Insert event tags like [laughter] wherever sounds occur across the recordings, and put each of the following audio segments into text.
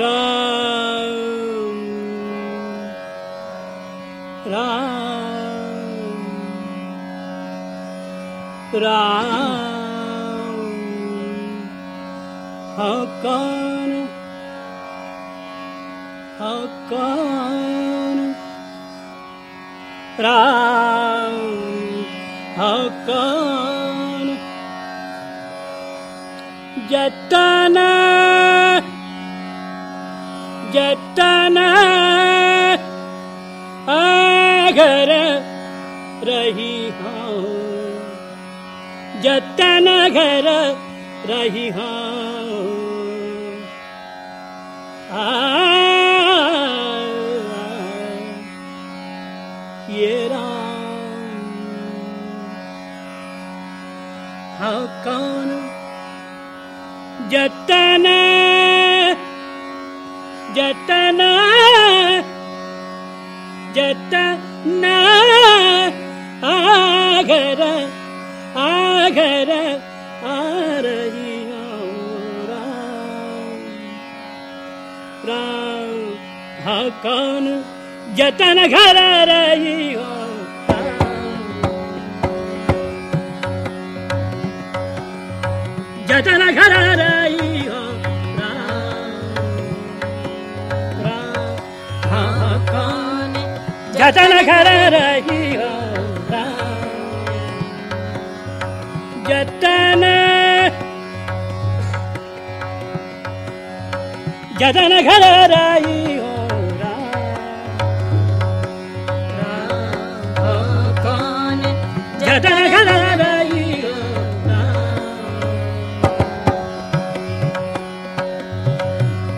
राम। हकान हकान राम। हकान जतना रही हाँ। जतन घर रही हाँ। राम। हाँ कौन? जतन जतन जतन कौन जतन घर रही हो जतन घर रही हो जतन घर रही हो जतन जतन घर रही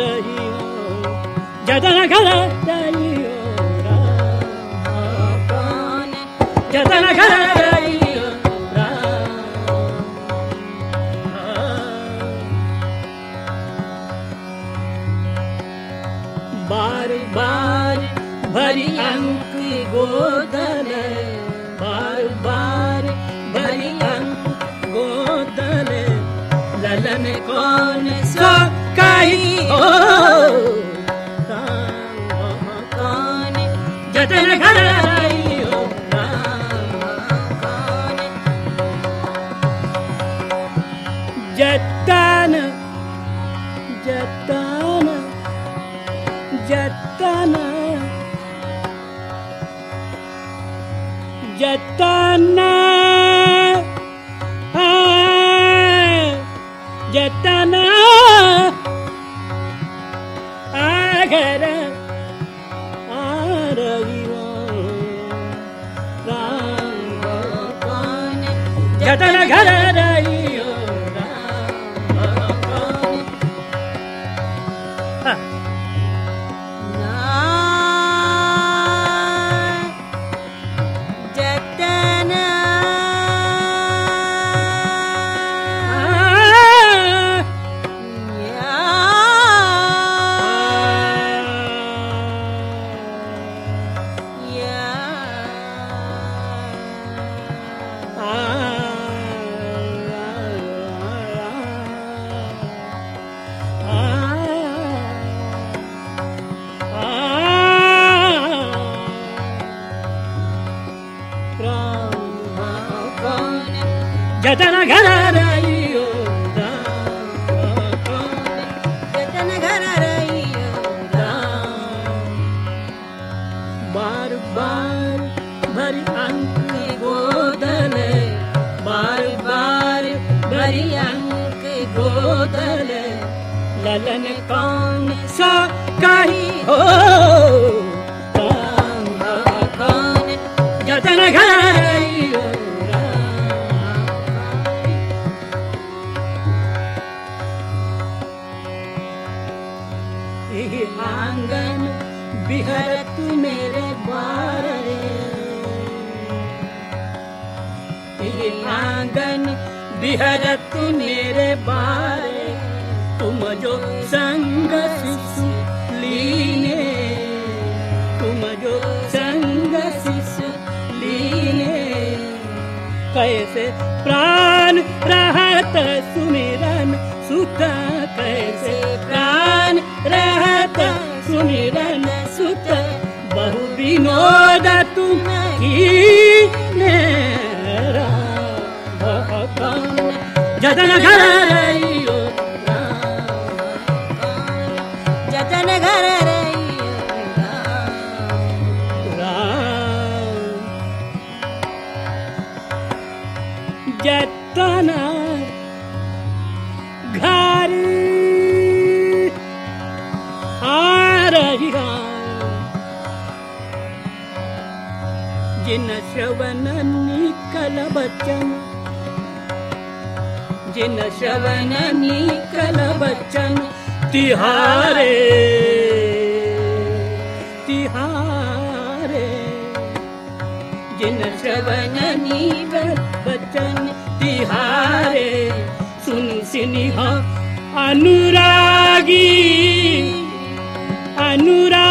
रही हो बार अंक गोदल घर आई हो जतन। जतन जतन Hare [laughs] ललन कौन सा कही हो कौन जतन घर बिहर तू मेरे बारे, तुम जो संग शिशु लीने, तुम जो संग शिशु लीने। कैसे प्राण रहत सुमिरन सुत कैसे प्राण रहत सुमिरन सुत बहु विनोद जतन घर रहियो जतन घर रहियो जतन घर आ रही जिन श्रवण निकल बचन जिन श्रवण निकल बचन तिहारे तिहारे। जिन निकल बचन तिहारे। सुन सिनिह अनुरागी अनुरागी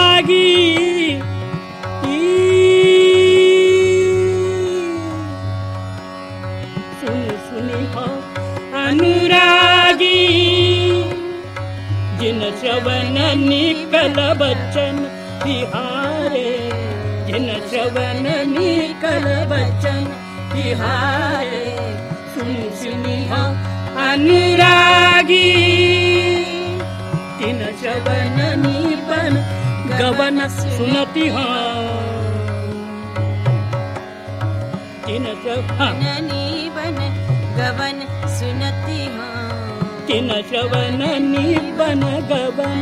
बचन तिहारे जिन श्रवण निकल बचन तिहारे सुन सुनिह अनुरागी। तिन श्रवण निपन गवन सुनति तिन श्रवण ननी बन गवन सुनती हूँ। तिन श्रवण निपन गवन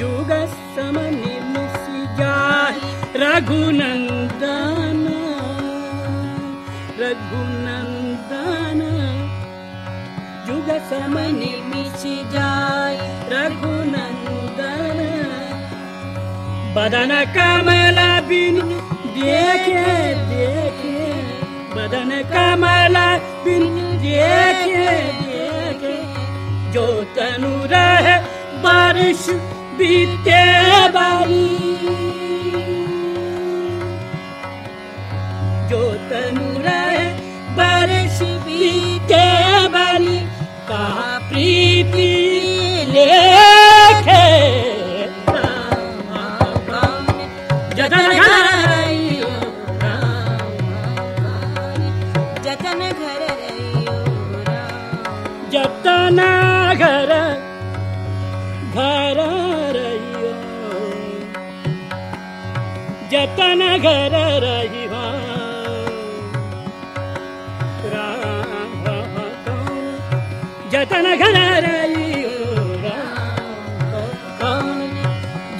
जुग समनि मिसि जाए रघुनंदन रघुनंदन जुग समनि मिसि जाए रघुनंदन बदन कमला बिन देखे देखे बदन कमल बिन देखे देखे जो तनु रहे बारिश बारिश बीते बारी कहा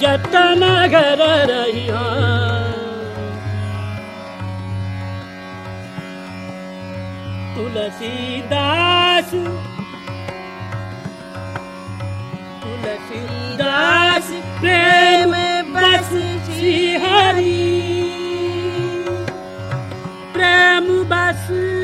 जतन घर रहियो तुलसीदास तुलसीदास see.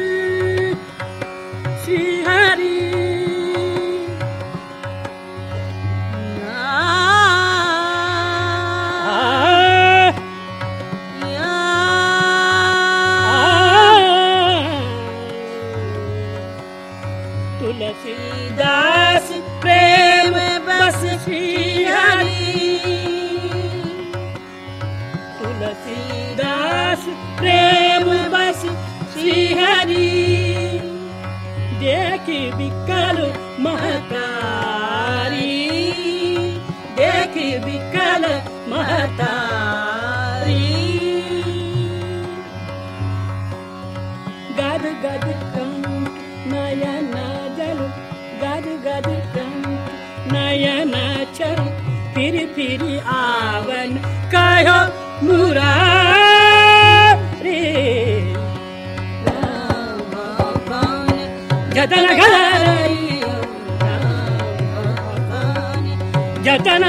जतन